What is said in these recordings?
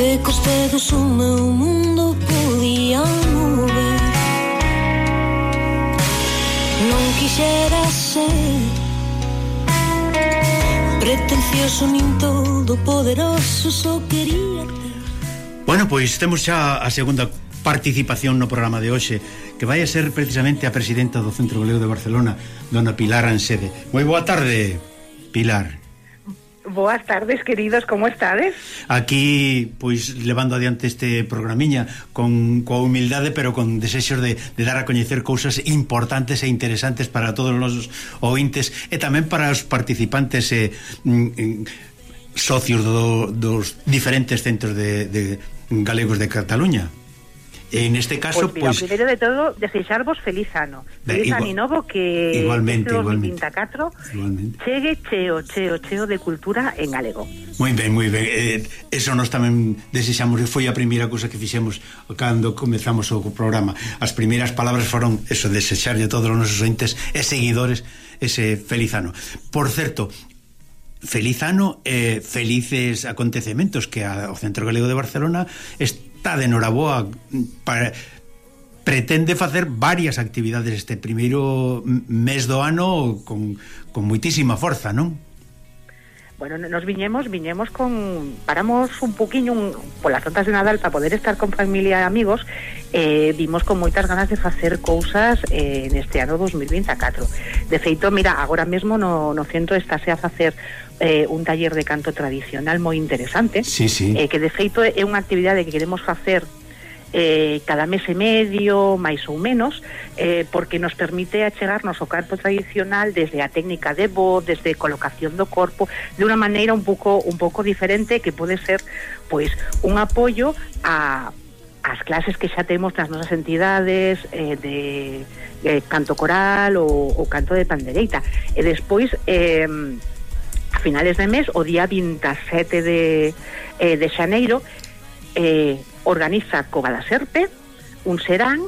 que cos dedos o meu mundo podía mover Non quixera ser pretencioso nin todo poderoso só quería ter Bueno, pois temos xa a segunda participación no programa de hoxe que vai a ser precisamente a presidenta do Centro Galego de Barcelona, dona Pilar Ansede. Moi boa tarde, Pilar. Boas tardes, queridos, como estades? Aquí, pois, levando adiante este programiña con coa humildade, pero con desexos de, de dar a coñecer cousas importantes e interesantes para todos os nosos ointes e tamén para os participantes e, mm, mm socios do, dos diferentes centros de, de galegos de Cataluña. Eh, en este caso, pois... Pues, pues, primeiro de todo, desexarvos feliz ano. Feliz igual, ano novo que... Igualmente, igualmente. 24, igualmente. Chegue cheo, cheo, cheo de cultura en galego. Moi ben, moi ben. Eh, eso nos tamén desexamos, foi a primeira cousa que fixemos cando comezamos o programa. As primeiras palabras foron eso, desexarlle a todos os nosos entes e seguidores ese feliz ano. Por certo, feliz ano e eh, felices acontecementos que a, o Centro Galego de Barcelona está de noraboa mm, para pretende facer varias actividades este primeiro mes do ano con, con muitísima forza, non? Bueno, nos viñemos, viñemos con... Paramos un poquinho un, polas tantas de Nadal para poder estar con familia e amigos eh, vimos con moitas ganas de facer cousas eh, neste ano 2024. De feito, mira, agora mesmo no, no centro estáse a facer eh, un taller de canto tradicional moi interesante sí, sí. Eh, que de feito é unha actividade que queremos facer eh, cada mes e medio, máis ou menos, eh, porque nos permite achegarnos o canto tradicional desde a técnica de voz, desde colocación do corpo, de unha maneira un pouco un pouco diferente que pode ser pois un apoio a as clases que xa temos nas nosas entidades eh, de eh, canto coral ou, ou canto de pandereita. E despois eh, finales de mes, o día 27 de, eh, de xaneiro, eh, organiza Cova da Serpe un serán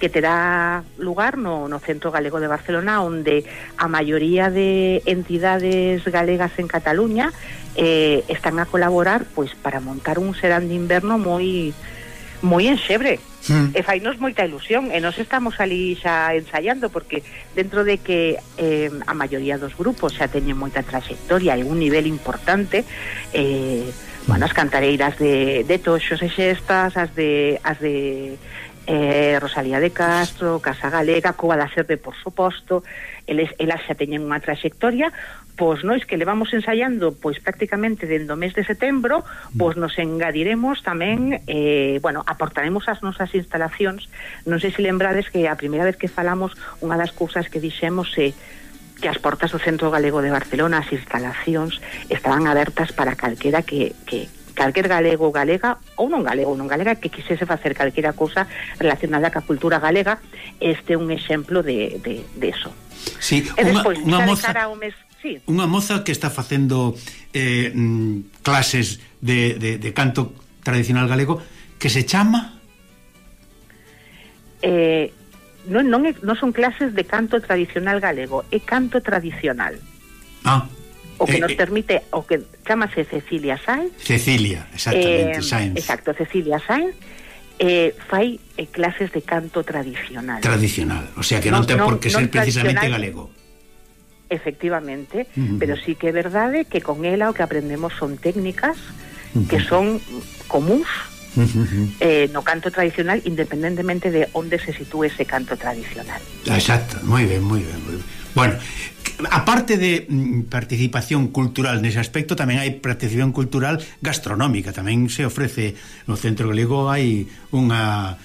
que terá lugar no, no Centro Galego de Barcelona onde a maioría de entidades galegas en Cataluña eh, están a colaborar pois para montar un serán de inverno moi moi enxebre. Mm. E fainos moita ilusión e nos estamos ali xa ensaiando porque dentro de que eh, a maioría dos grupos xa teñen moita trayectoria e un nivel importante eh, bueno, as cantareiras de, de toxos e xestas as de, as de eh, Rosalía de Castro, Casa Galega, Cuba da Serpe, por suposto, eles, elas xa teñen unha trayectoria, pois nois que levamos ensaiando pois prácticamente dende o mes de setembro, pois nos engadiremos tamén, eh, bueno, aportaremos as nosas instalacións. Non sei se lembrades que a primeira vez que falamos, unha das cousas que dixemos é que as portas do Centro Galego de Barcelona, as instalacións, estaban abertas para calquera que, que, calquer galego ou galega ou non galego ou non galega que quisese facer calquera cousa relacionada ca cultura galega este é un exemplo de, de, de eso. Sí, e unha, despois, unha moza, mes, sí. unha moza que está facendo eh, mm, clases de, de, de canto tradicional galego que se chama? Eh, non, non, é, non son clases de canto tradicional galego é canto tradicional. Ah. O que eh, nos eh, permite o que chamase Cecilia Sainz Cecilia, exactamente, eh, Sainz exacto, Cecilia Sainz eh, fai eh, clases de canto tradicional tradicional, o sea que non, non ten por que ser precisamente galego efectivamente, Uh -huh. pero sí que é verdade que con ela o que aprendemos son técnicas Uh -huh. que son comuns Uh -huh. eh, no canto tradicional independentemente de onde se sitúe ese canto tradicional. Exacto, moi ben, moi ben, moi ben. Bueno, aparte de mm, participación cultural nese aspecto, tamén hai participación cultural gastronómica, tamén se ofrece no Centro Galego hai unha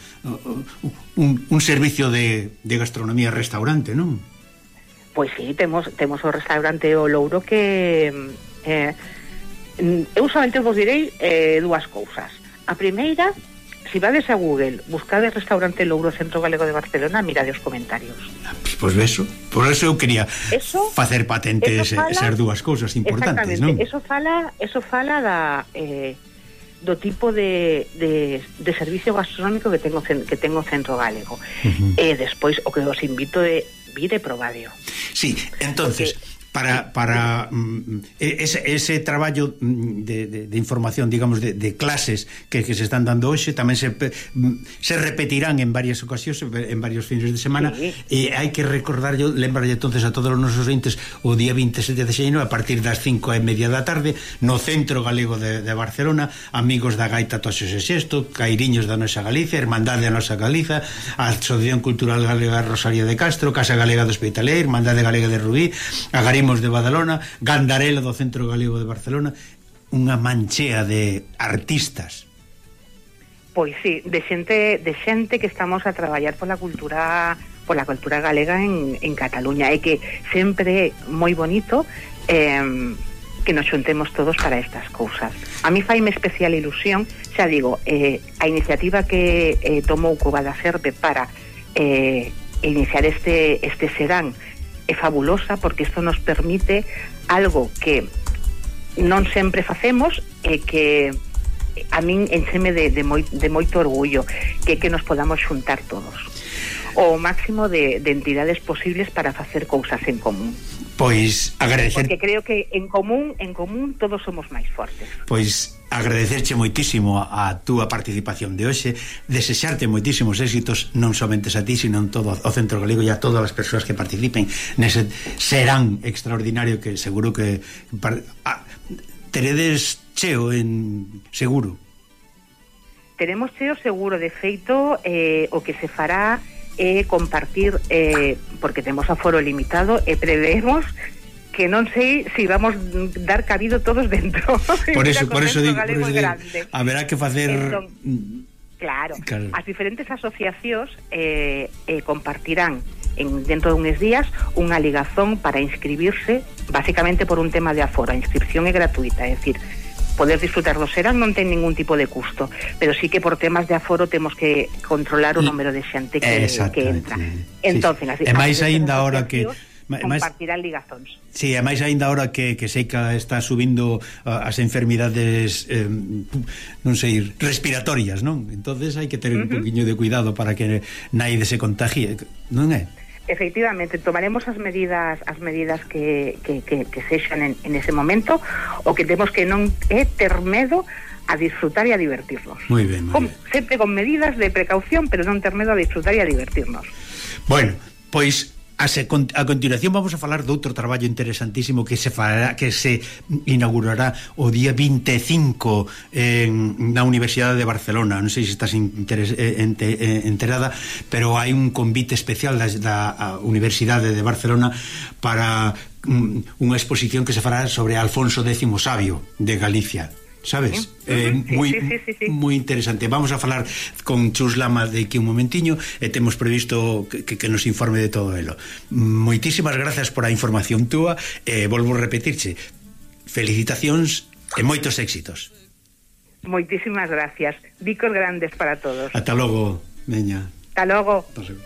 un, un servicio de, de gastronomía restaurante, non? Pois sí, temos temos o restaurante O Louro que mm, eh, mm, eu solamente vos direi eh, dúas cousas. A primeira Si vades a Google, buscades restaurante Louro Centro Galego de Barcelona, mirade os comentarios. Pois pues eso, por eso eu quería eso, facer patente eso fala, ser dúas cousas importantes, non? Eso fala, eso fala da eh, do tipo de, de, de servicio gastronómico que tengo que tengo centro galego. Uh -huh. E eh, despois o que os invito é vir e probadio. Sí, entonces Porque para, para mm, ese, ese traballo mm, de, de, de información, digamos, de, de clases que, que se están dando hoxe tamén se, mm, se repetirán en varias ocasións, en varios fines de semana sí. e hai que recordar, yo, lembrarlle entonces a todos os nosos entes o día 27 de xeino, a partir das 5 e media da tarde no Centro Galego de, de Barcelona amigos da Gaita Toxos e Sexto Cairiños da Nosa Galicia, Hermandade da Nosa Galiza a Asociación Cultural Galega Rosario de Castro Casa Galega do Hospitaler, Hermandade Galega de Rubí, a Mimos de Badalona, Gandarela do Centro Galego de Barcelona, unha manchea de artistas. Pois sí, de xente, de xente que estamos a traballar pola cultura pola cultura galega en, en Cataluña e que sempre é moi bonito eh, que nos xuntemos todos para estas cousas. A mí faime especial ilusión, xa digo, eh, a iniciativa que eh, tomou Cuba da Serpe para eh, iniciar este, este serán é fabulosa porque isto nos permite algo que non sempre facemos e que a min encheme de, de, moi, de moito orgullo que que nos podamos xuntar todos. O máximo de, de entidades posibles para facer cousas en común. Pois agradecer Porque creo que en común en común todos somos máis fortes. Pois agradecerche moitísimo a túa participación de hoxe, desexarte moitísimos éxitos, non somente a ti, sino todo ao Centro Galego e a todas as persoas que participen nese serán extraordinario que seguro que par, teredes cheo en seguro. Teremos cheo seguro, de feito, eh, o que se fará é compartir eh, porque temos aforo limitado e prevemos que non sei se si vamos dar cabido todos dentro. Por eso, por eso, digo, por eso digo, haberá que facer... Entón, claro, claro, as diferentes asociacións eh, eh, compartirán en, dentro de uns días unha ligazón para inscribirse básicamente por un tema de aforo. A inscripción é gratuita, é dicir, poder disfrutar do serán non ten ningún tipo de custo, pero sí que por temas de aforo temos que controlar o número de xente que, que entra. Entonces, Entón, sí. Así, e máis aínda agora que compartirán ligazóns. Sí, e máis aínda ahora que, que sei que está subindo uh, as enfermidades eh, non sei, respiratorias, non? Entonces hai que ter uh -huh. un poquinho de cuidado para que naide se contagie, non é? Efectivamente, tomaremos as medidas as medidas que, que, que, que sexan en, en ese momento o que temos que non é ter medo a disfrutar e a divertirnos. Muy ben, muy con, bien. Con medidas de precaución, pero non ter medo a disfrutar e a divertirnos. Bueno, pues A, se, a continuación vamos a falar de outro traballo interesantísimo que se fará, que se inaugurará o día 25 en, na Universidade de Barcelona. Non sei se estás interes, eh, ente, eh, enterada pero hai un convite especial da, da Universidade de Barcelona para mm, unha exposición que se fará sobre Alfonso X Sabio de Galicia sabes? Eh, moi sí, sí, sí, moi interesante. Vamos a falar con Chus Lama de aquí un momentiño e temos previsto que, que nos informe de todo elo. Moitísimas grazas por a información túa e eh, volvo a repetirche. Felicitacións e moitos éxitos. Moitísimas gracias. Vicos grandes para todos. Ata logo, meña. Ata logo. Hasta logo.